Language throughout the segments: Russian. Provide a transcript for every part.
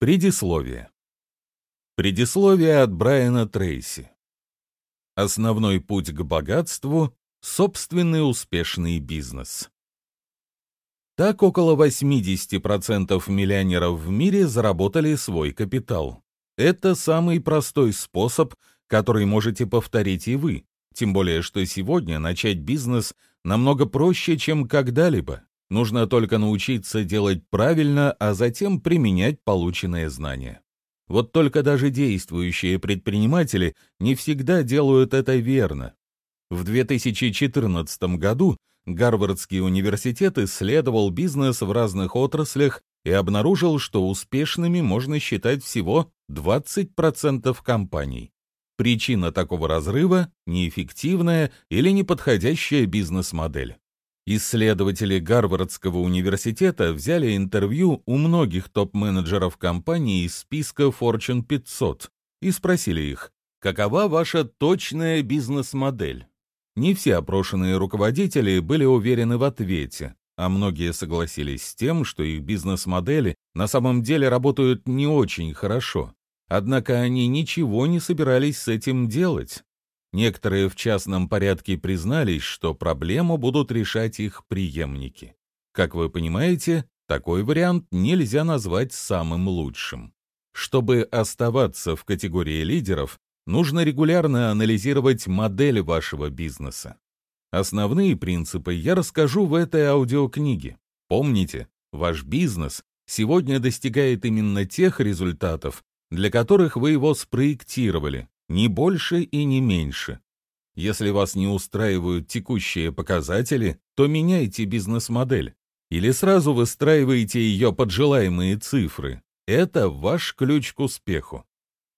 Предисловие. Предисловие от Брайана Трейси. Основной путь к богатству — собственный успешный бизнес. Так около 80% миллионеров в мире заработали свой капитал. Это самый простой способ, который можете повторить и вы, тем более что сегодня начать бизнес намного проще, чем когда-либо. Нужно только научиться делать правильно, а затем применять полученные знания. Вот только даже действующие предприниматели не всегда делают это верно. В 2014 году Гарвардский университет исследовал бизнес в разных отраслях и обнаружил, что успешными можно считать всего 20% компаний. Причина такого разрыва – неэффективная или неподходящая бизнес-модель. Исследователи Гарвардского университета взяли интервью у многих топ-менеджеров компаний из списка Fortune 500 и спросили их, какова ваша точная бизнес-модель? Не все опрошенные руководители были уверены в ответе, а многие согласились с тем, что их бизнес-модели на самом деле работают не очень хорошо. Однако они ничего не собирались с этим делать. Некоторые в частном порядке признались, что проблему будут решать их преемники. Как вы понимаете, такой вариант нельзя назвать самым лучшим. Чтобы оставаться в категории лидеров, нужно регулярно анализировать модель вашего бизнеса. Основные принципы я расскажу в этой аудиокниге. Помните, ваш бизнес сегодня достигает именно тех результатов, для которых вы его спроектировали, ни больше и не меньше. Если вас не устраивают текущие показатели, то меняйте бизнес-модель. Или сразу выстраиваете ее под желаемые цифры. Это ваш ключ к успеху.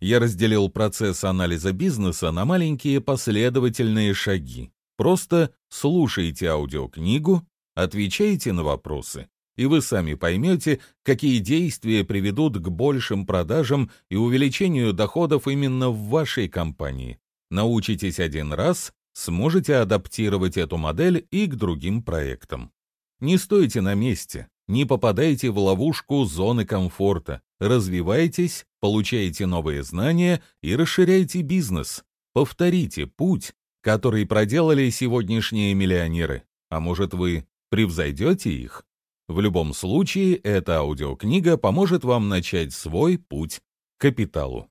Я разделил процесс анализа бизнеса на маленькие последовательные шаги. Просто слушайте аудиокнигу, отвечайте на вопросы, и вы сами поймете, какие действия приведут к большим продажам и увеличению доходов именно в вашей компании. Научитесь один раз, сможете адаптировать эту модель и к другим проектам. Не стойте на месте, не попадайте в ловушку зоны комфорта, развивайтесь, получайте новые знания и расширяйте бизнес. Повторите путь, который проделали сегодняшние миллионеры. А может, вы превзойдете их? В любом случае, эта аудиокнига поможет вам начать свой путь к капиталу.